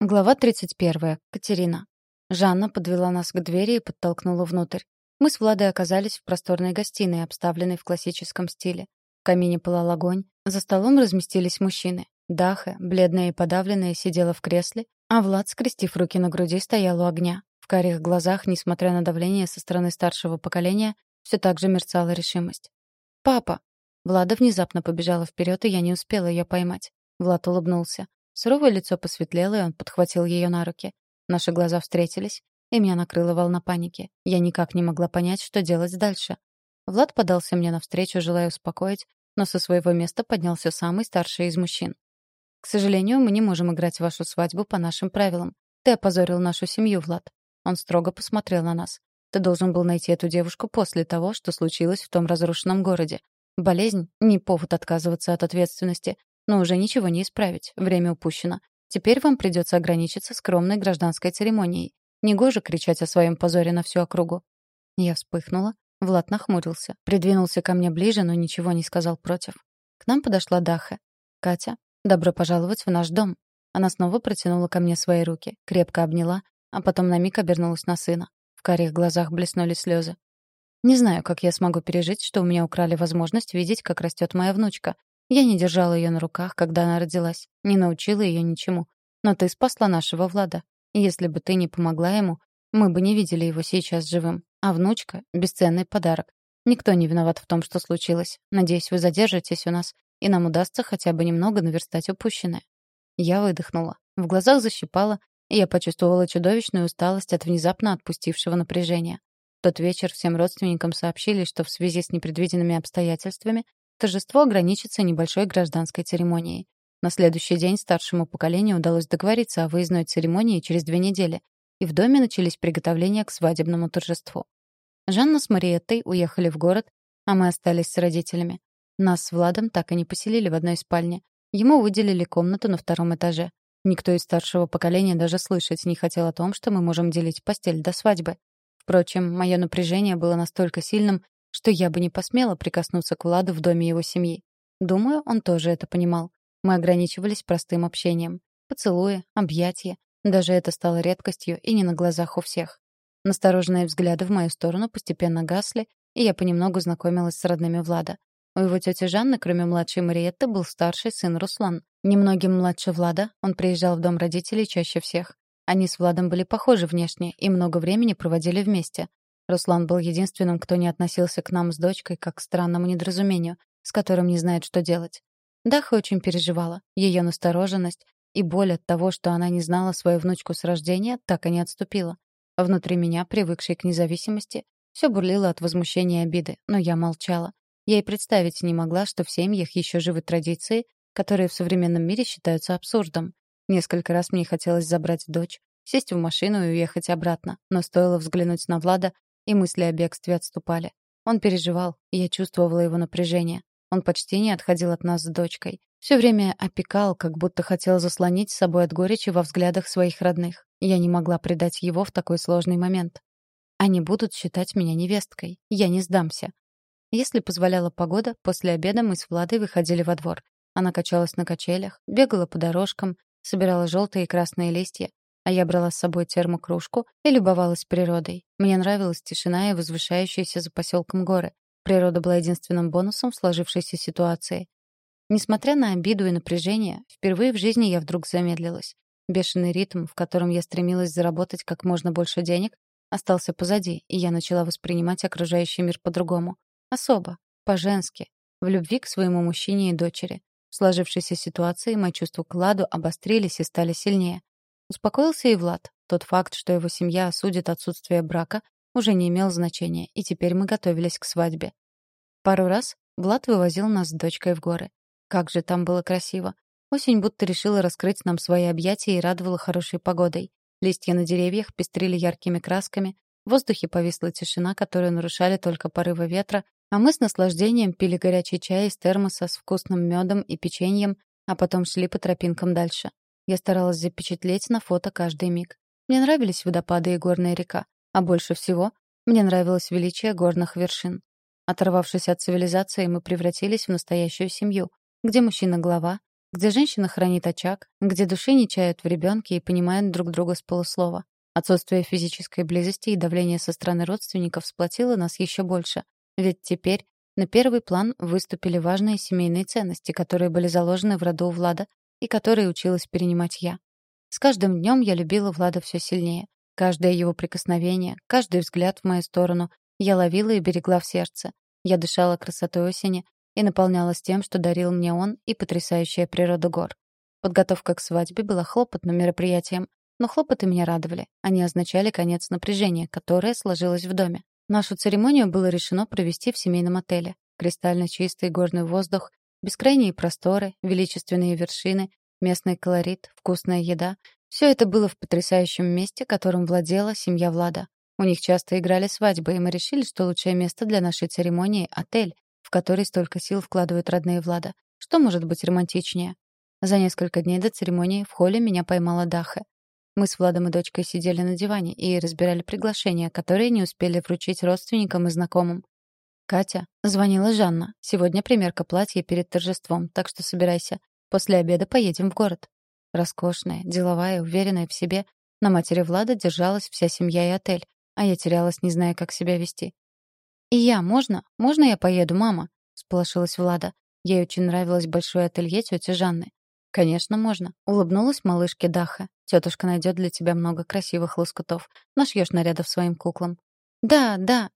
Глава 31. Катерина. Жанна подвела нас к двери и подтолкнула внутрь. Мы с Владой оказались в просторной гостиной, обставленной в классическом стиле. В камине пылал огонь, за столом разместились мужчины. Даха, бледная и подавленная, сидела в кресле, а Влад, скрестив руки на груди, стоял у огня. В карих глазах, несмотря на давление со стороны старшего поколения, все так же мерцала решимость. «Папа!» Влада внезапно побежала вперед, и я не успела ее поймать. Влад улыбнулся. Суровое лицо посветлело, и он подхватил ее на руки. Наши глаза встретились, и меня накрыла волна паники. Я никак не могла понять, что делать дальше. Влад подался мне навстречу, желая успокоить, но со своего места поднялся самый старший из мужчин. «К сожалению, мы не можем играть вашу свадьбу по нашим правилам. Ты опозорил нашу семью, Влад». Он строго посмотрел на нас. «Ты должен был найти эту девушку после того, что случилось в том разрушенном городе. Болезнь — не повод отказываться от ответственности. Но уже ничего не исправить, время упущено. Теперь вам придется ограничиться скромной гражданской церемонией. Негоже кричать о своем позоре на всю округу. Я вспыхнула. Влад нахмурился, придвинулся ко мне ближе, но ничего не сказал против. К нам подошла Даха. «Катя, добро пожаловать в наш дом». Она снова протянула ко мне свои руки, крепко обняла, а потом на миг обернулась на сына. В карих глазах блеснули слезы. Не знаю, как я смогу пережить, что у меня украли возможность видеть, как растет моя внучка, я не держала ее на руках, когда она родилась, не научила ее ничему. Но ты спасла нашего Влада. Если бы ты не помогла ему, мы бы не видели его сейчас живым. А внучка — бесценный подарок. Никто не виноват в том, что случилось. Надеюсь, вы задержитесь у нас, и нам удастся хотя бы немного наверстать упущенное». Я выдохнула. В глазах защипала, и я почувствовала чудовищную усталость от внезапно отпустившего напряжения. В тот вечер всем родственникам сообщили, что в связи с непредвиденными обстоятельствами Торжество ограничится небольшой гражданской церемонией. На следующий день старшему поколению удалось договориться о выездной церемонии через две недели, и в доме начались приготовления к свадебному торжеству. Жанна с Мариеттой уехали в город, а мы остались с родителями. Нас с Владом так и не поселили в одной спальне. Ему выделили комнату на втором этаже. Никто из старшего поколения даже слышать не хотел о том, что мы можем делить постель до свадьбы. Впрочем, мое напряжение было настолько сильным, что я бы не посмела прикоснуться к Владу в доме его семьи. Думаю, он тоже это понимал. Мы ограничивались простым общением. Поцелуи, объятия. Даже это стало редкостью и не на глазах у всех. Настороженные взгляды в мою сторону постепенно гасли, и я понемногу знакомилась с родными Влада. У его тети Жанны, кроме младшей Мариетты, был старший сын Руслан. Немногим младше Влада, он приезжал в дом родителей чаще всех. Они с Владом были похожи внешне и много времени проводили вместе. Руслан был единственным, кто не относился к нам с дочкой как к странному недоразумению, с которым не знает, что делать. Даха очень переживала. Ее настороженность и боль от того, что она не знала свою внучку с рождения, так и не отступила. Внутри меня, привыкшей к независимости, все бурлило от возмущения и обиды, но я молчала. Я и представить не могла, что в семьях еще живы традиции, которые в современном мире считаются абсурдом. Несколько раз мне хотелось забрать дочь, сесть в машину и уехать обратно, но стоило взглянуть на Влада, и мысли о бегстве отступали. Он переживал, и я чувствовала его напряжение. Он почти не отходил от нас с дочкой. Все время опекал, как будто хотел заслонить с собой от горечи во взглядах своих родных. Я не могла предать его в такой сложный момент. Они будут считать меня невесткой. Я не сдамся. Если позволяла погода, после обеда мы с Владой выходили во двор. Она качалась на качелях, бегала по дорожкам, собирала желтые и красные листья, а я брала с собой термокружку и любовалась природой. Мне нравилась тишина и возвышающиеся за поселком горы. Природа была единственным бонусом в сложившейся ситуации. Несмотря на обиду и напряжение, впервые в жизни я вдруг замедлилась. Бешеный ритм, в котором я стремилась заработать как можно больше денег, остался позади, и я начала воспринимать окружающий мир по-другому. Особо, по-женски, в любви к своему мужчине и дочери. В сложившейся ситуации мои чувства к Ладу обострились и стали сильнее. Успокоился и Влад. Тот факт, что его семья осудит отсутствие брака, уже не имел значения, и теперь мы готовились к свадьбе. Пару раз Влад вывозил нас с дочкой в горы. Как же там было красиво. Осень будто решила раскрыть нам свои объятия и радовала хорошей погодой. Листья на деревьях пестрили яркими красками, в воздухе повисла тишина, которую нарушали только порывы ветра, а мы с наслаждением пили горячий чай из термоса с вкусным медом и печеньем, а потом шли по тропинкам дальше. Я старалась запечатлеть на фото каждый миг. Мне нравились водопады и горная река, а больше всего мне нравилось величие горных вершин. Оторвавшись от цивилизации, мы превратились в настоящую семью, где мужчина — глава, где женщина хранит очаг, где души не чают в ребенке и понимают друг друга с полуслова. Отсутствие физической близости и давление со стороны родственников сплотило нас еще больше. Ведь теперь на первый план выступили важные семейные ценности, которые были заложены в роду Влада и которые училась перенимать я. С каждым днем я любила Влада все сильнее. Каждое его прикосновение, каждый взгляд в мою сторону я ловила и берегла в сердце. Я дышала красотой осени и наполнялась тем, что дарил мне он и потрясающая природа гор. Подготовка к свадьбе была хлопотным мероприятием, но хлопоты меня радовали. Они означали конец напряжения, которое сложилось в доме. Нашу церемонию было решено провести в семейном отеле. Кристально чистый горный воздух, бескрайние просторы, величественные вершины, местный колорит, вкусная еда — все это было в потрясающем месте, которым владела семья Влада. У них часто играли свадьбы, и мы решили, что лучшее место для нашей церемонии — отель, в который столько сил вкладывают родные Влада. Что может быть романтичнее? За несколько дней до церемонии в холле меня поймала Даха. Мы с Владом и дочкой сидели на диване и разбирали приглашения, которые не успели вручить родственникам и знакомым. «Катя», — звонила Жанна. «Сегодня примерка платья перед торжеством, так что собирайся. После обеда поедем в город». Роскошная, деловая, уверенная в себе, на матери Влада держалась вся семья и отель, а я терялась, не зная, как себя вести. «И я, можно? Можно я поеду, мама?» — сполошилась Влада. Ей очень нравилось большое ателье тети Жанны. «Конечно, можно», — улыбнулась малышке Даха. «Тетушка найдет для тебя много красивых лоскутов. Нашьешь нарядов своим куклам». «Да, да».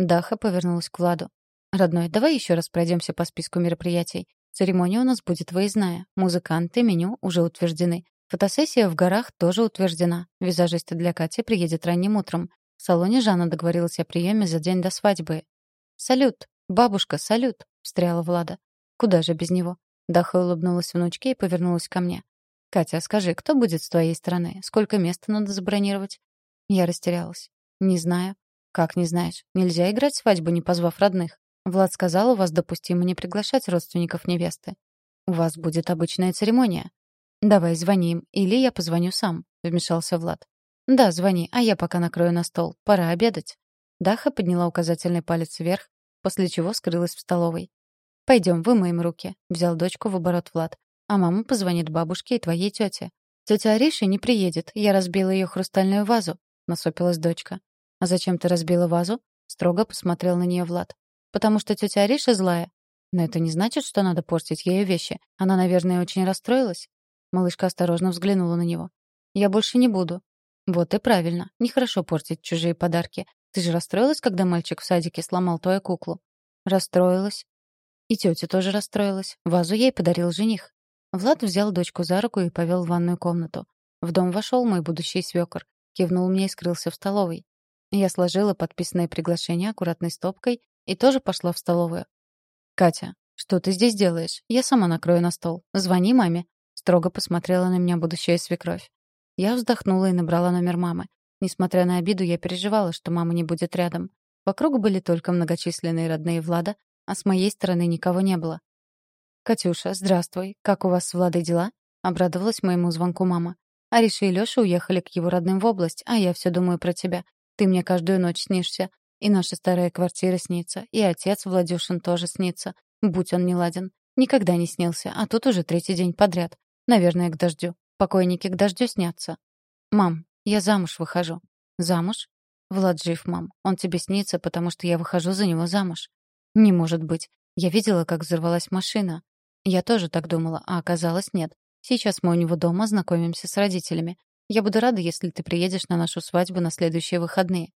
Даха повернулась к Владу. «Родной, давай еще раз пройдемся по списку мероприятий. Церемония у нас будет выездная. Музыканты, меню уже утверждены. Фотосессия в горах тоже утверждена. Визажист для Кати приедет ранним утром. В салоне Жанна договорилась о приеме за день до свадьбы. «Салют! Бабушка, салют!» — встряла Влада. «Куда же без него?» Даха улыбнулась внучке и повернулась ко мне. «Катя, скажи, кто будет с твоей стороны? Сколько места надо забронировать?» Я растерялась. «Не знаю». «Как не знаешь? Нельзя играть свадьбу, не позвав родных. Влад сказал, у вас допустимо не приглашать родственников невесты. У вас будет обычная церемония. Давай звоним, или я позвоню сам», — вмешался Влад. «Да, звони, а я пока накрою на стол. Пора обедать». Даха подняла указательный палец вверх, после чего скрылась в столовой. «Пойдем, вымоем руки», — взял дочку в оборот Влад. «А мама позвонит бабушке и твоей тете». «Тетя Ариша не приедет, я разбила ее хрустальную вазу», — насупилась дочка. «А зачем ты разбила вазу?» — строго посмотрел на нее Влад. «Потому что тетя Ариша злая». «Но это не значит, что надо портить ее вещи. Она, наверное, очень расстроилась». Малышка осторожно взглянула на него. «Я больше не буду. Вот и правильно. Нехорошо портить чужие подарки. Ты же расстроилась, когда мальчик в садике сломал твою куклу? Расстроилась. И тетя тоже расстроилась. Вазу ей подарил жених. Влад взял дочку за руку и повел в ванную комнату. В дом вошел мой будущий свекор. Кивнул мне и скрылся в столовой. Я сложила подписанное приглашение аккуратной стопкой и тоже пошла в столовую. «Катя, что ты здесь делаешь? Я сама накрою на стол. Звони маме». Строго посмотрела на меня будущая свекровь. Я вздохнула и набрала номер мамы. Несмотря на обиду, я переживала, что мама не будет рядом. Вокруг были только многочисленные родные Влада, а с моей стороны никого не было. «Катюша, здравствуй. Как у вас с Владой дела?» — обрадовалась моему звонку мама. «Ариша и Лёша уехали к его родным в область, а я все думаю про тебя. Ты мне каждую ночь снишься. И наша старая квартира снится, и отец Владюшин тоже снится. Будь он не ладен. Никогда не снился, а тут уже третий день подряд. Наверное, к дождю. Покойники к дождю снятся. Мам, я замуж выхожу. Замуж? Влад жив, мам. Он тебе снится, потому что я выхожу за него замуж. Не может быть. Я видела, как взорвалась машина. Я тоже так думала, а оказалось нет. Сейчас мы у него дома знакомимся с родителями. Я буду рада, если ты приедешь на нашу свадьбу на следующие выходные.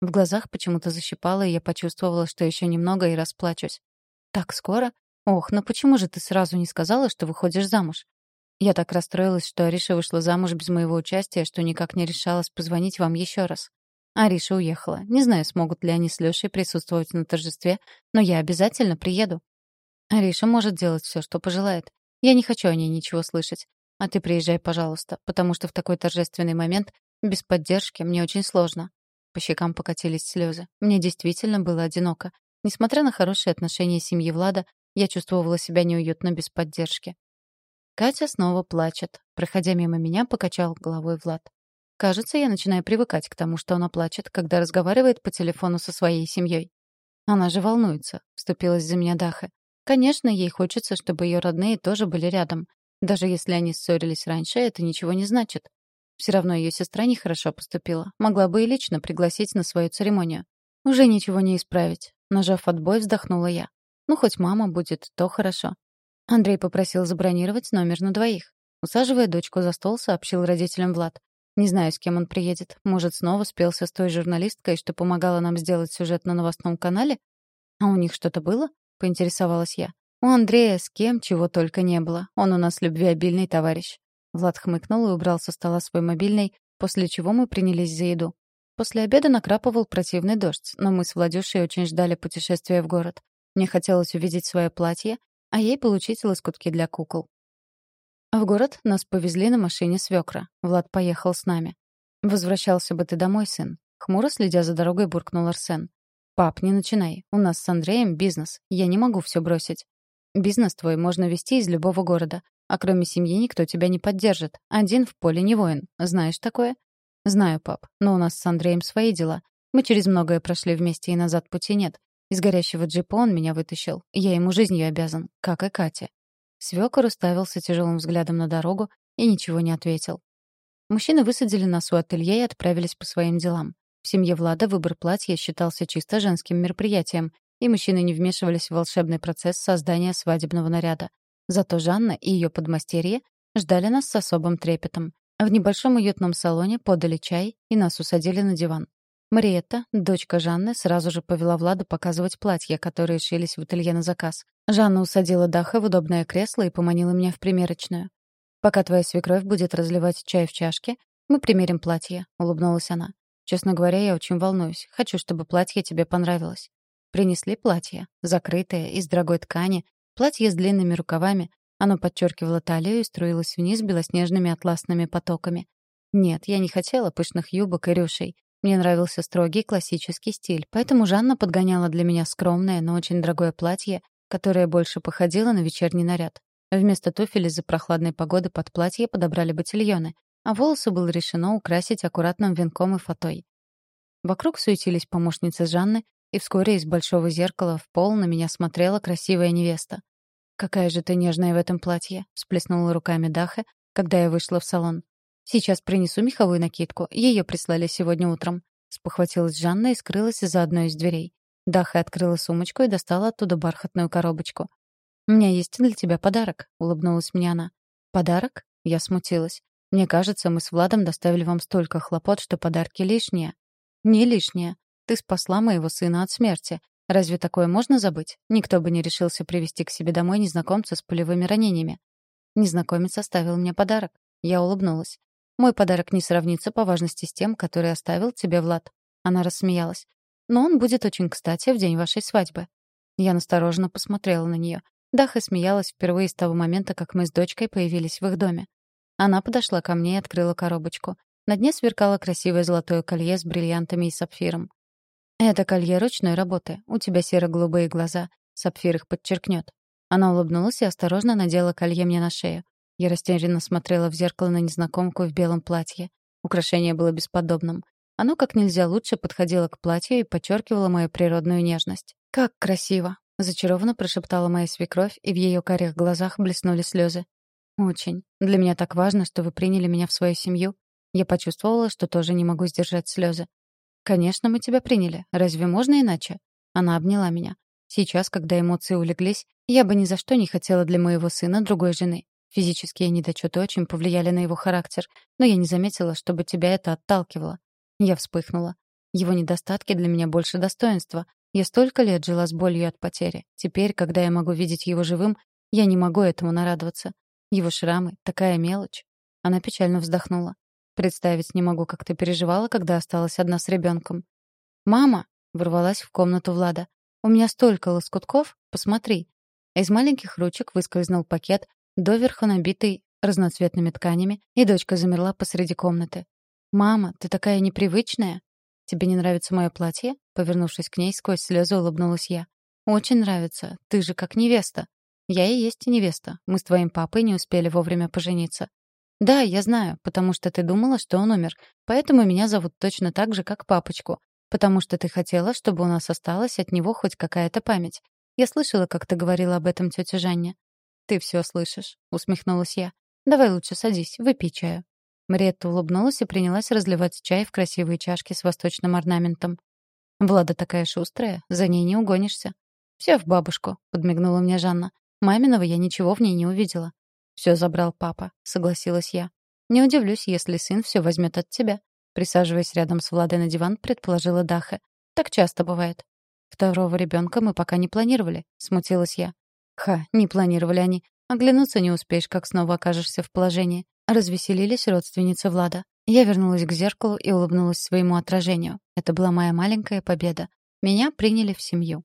В глазах почему-то защипало, и я почувствовала, что еще немного и расплачусь. Так скоро? Ох, ну почему же ты сразу не сказала, что выходишь замуж? Я так расстроилась, что Ариша вышла замуж без моего участия, что никак не решалась позвонить вам еще раз. Ариша уехала. Не знаю, смогут ли они с Лешей присутствовать на торжестве, но я обязательно приеду. Ариша может делать все, что пожелает. Я не хочу о ней ничего слышать. А ты приезжай, пожалуйста, потому что в такой торжественный момент без поддержки мне очень сложно. По щекам покатились слезы. Мне действительно было одиноко. Несмотря на хорошие отношения семьи Влада, я чувствовала себя неуютно без поддержки. Катя снова плачет. Проходя мимо меня, покачал головой Влад. Кажется, я начинаю привыкать к тому, что она плачет, когда разговаривает по телефону со своей семьей. Она же волнуется, вступилась за меня Даха. Конечно, ей хочется, чтобы ее родные тоже были рядом. Даже если они ссорились раньше, это ничего не значит. Все равно ее сестра нехорошо поступила. Могла бы и лично пригласить на свою церемонию. Уже ничего не исправить. Нажав отбой, вздохнула я. Ну, хоть мама будет, то хорошо. Андрей попросил забронировать номер на двоих. Усаживая дочку за стол, сообщил родителям Влад. Не знаю, с кем он приедет. Может, снова спелся с той журналисткой, что помогала нам сделать сюжет на новостном канале? А у них что-то было? Поинтересовалась я. У Андрея с кем чего только не было. Он у нас любвеобильный товарищ. Влад хмыкнул и убрал со стола свой мобильный, после чего мы принялись за еду. После обеда накрапывал противный дождь, но мы с Владюшей очень ждали путешествия в город. Мне хотелось увидеть свое платье, а ей получить лоскутки для кукол. В город нас повезли на машине свекра. Влад поехал с нами. «Возвращался бы ты домой, сын». Хмуро следя за дорогой, буркнул Арсен. «Пап, не начинай. У нас с Андреем бизнес. Я не могу все бросить. Бизнес твой можно вести из любого города. А кроме семьи никто тебя не поддержит. Один в поле не воин. Знаешь такое?» «Знаю, пап. Но у нас с Андреем свои дела. Мы через многое прошли вместе, и назад пути нет. Из горящего джипа он меня вытащил. Я ему жизнью обязан, как и Кате. Свёкор уставился тяжелым взглядом на дорогу и ничего не ответил. Мужчины высадили нас у ателье и отправились по своим делам. В семье Влада выбор платья считался чисто женским мероприятием, и мужчины не вмешивались в волшебный процесс создания свадебного наряда. Зато Жанна и ее подмастерье ждали нас с особым трепетом. В небольшом уютном салоне подали чай и нас усадили на диван. Мариетта, дочка Жанны, сразу же повела Влада показывать платья, которые шились в ателье на заказ. Жанна усадила Даха в удобное кресло и поманила меня в примерочную. «Пока твоя свекровь будет разливать чай в чашке, мы примерим платье», — улыбнулась она. «Честно говоря, я очень волнуюсь. Хочу, чтобы платье тебе понравилось». Принесли платье, закрытое, из дорогой ткани, платье с длинными рукавами. Оно подчеркивало талию и струилось вниз белоснежными атласными потоками. Нет, я не хотела пышных юбок и рюшей. Мне нравился строгий классический стиль, поэтому Жанна подгоняла для меня скромное, но очень дорогое платье которая больше походила на вечерний наряд. Вместо туфель из-за прохладной погоды под платье подобрали ботильоны, а волосы было решено украсить аккуратным венком и фатой. Вокруг суетились помощницы Жанны, и вскоре из большого зеркала в пол на меня смотрела красивая невеста. «Какая же ты нежная в этом платье!» — всплеснула руками Даха, когда я вышла в салон. «Сейчас принесу меховую накидку. Ее прислали сегодня утром». Спохватилась Жанна и скрылась за одной из дверей. Даха открыла сумочку и достала оттуда бархатную коробочку. «У меня есть для тебя подарок», — улыбнулась мне она. «Подарок?» — я смутилась. «Мне кажется, мы с Владом доставили вам столько хлопот, что подарки лишние». «Не лишние. Ты спасла моего сына от смерти. Разве такое можно забыть? Никто бы не решился привести к себе домой незнакомца с пулевыми ранениями». Незнакомец оставил мне подарок. Я улыбнулась. «Мой подарок не сравнится по важности с тем, который оставил тебе Влад». Она рассмеялась. Но он будет очень кстати в день вашей свадьбы». Я настороженно посмотрела на нее. Даха смеялась впервые с того момента, как мы с дочкой появились в их доме. Она подошла ко мне и открыла коробочку. На дне сверкало красивое золотое колье с бриллиантами и сапфиром. «Это колье ручной работы. У тебя серо-голубые глаза. Сапфир их подчеркнет». Она улыбнулась и осторожно надела колье мне на шею. Я растерянно смотрела в зеркало на незнакомку в белом платье. Украшение было бесподобным. Оно как нельзя лучше подходило к платью и подчеркивало мою природную нежность. «Как красиво!» — зачарованно прошептала моя свекровь, и в ее карих глазах блеснули слезы. «Очень. Для меня так важно, что вы приняли меня в свою семью. Я почувствовала, что тоже не могу сдержать слезы. «Конечно, мы тебя приняли. Разве можно иначе?» Она обняла меня. Сейчас, когда эмоции улеглись, я бы ни за что не хотела для моего сына другой жены. Физические недочеты очень повлияли на его характер, но я не заметила, чтобы тебя это отталкивало. Я вспыхнула. Его недостатки для меня больше достоинства. Я столько лет жила с болью от потери. Теперь, когда я могу видеть его живым, я не могу этому нарадоваться. Его шрамы — такая мелочь. Она печально вздохнула. Представить не могу, как ты переживала, когда осталась одна с ребенком. «Мама!» — ворвалась в комнату Влада. «У меня столько лоскутков, посмотри». Из маленьких ручек выскользнул пакет, доверху набитый разноцветными тканями, и дочка замерла посреди комнаты. «Мама, ты такая непривычная!» «Тебе не нравится мое платье?» Повернувшись к ней, сквозь слезы улыбнулась я. «Очень нравится. Ты же как невеста». «Я и есть невеста. Мы с твоим папой не успели вовремя пожениться». «Да, я знаю, потому что ты думала, что он умер. Поэтому меня зовут точно так же, как папочку. Потому что ты хотела, чтобы у нас осталась от него хоть какая-то память. Я слышала, как ты говорила об этом тете Жанне». «Ты все слышишь», — усмехнулась я. «Давай лучше садись, выпей чаю». Мариетта улыбнулась и принялась разливать чай в красивые чашки с восточным орнаментом. «Влада такая шустрая, за ней не угонишься». «Все в бабушку», — подмигнула мне Жанна. «Маминого я ничего в ней не увидела». «Все забрал папа», — согласилась я. «Не удивлюсь, если сын все возьмет от тебя». Присаживаясь рядом с Владой на диван, предположила Даха. «Так часто бывает». «Второго ребенка мы пока не планировали», — смутилась я. «Ха, не планировали они. Оглянуться не успеешь, как снова окажешься в положении. Развеселились родственницы Влада. Я вернулась к зеркалу и улыбнулась своему отражению. Это была моя маленькая победа. Меня приняли в семью.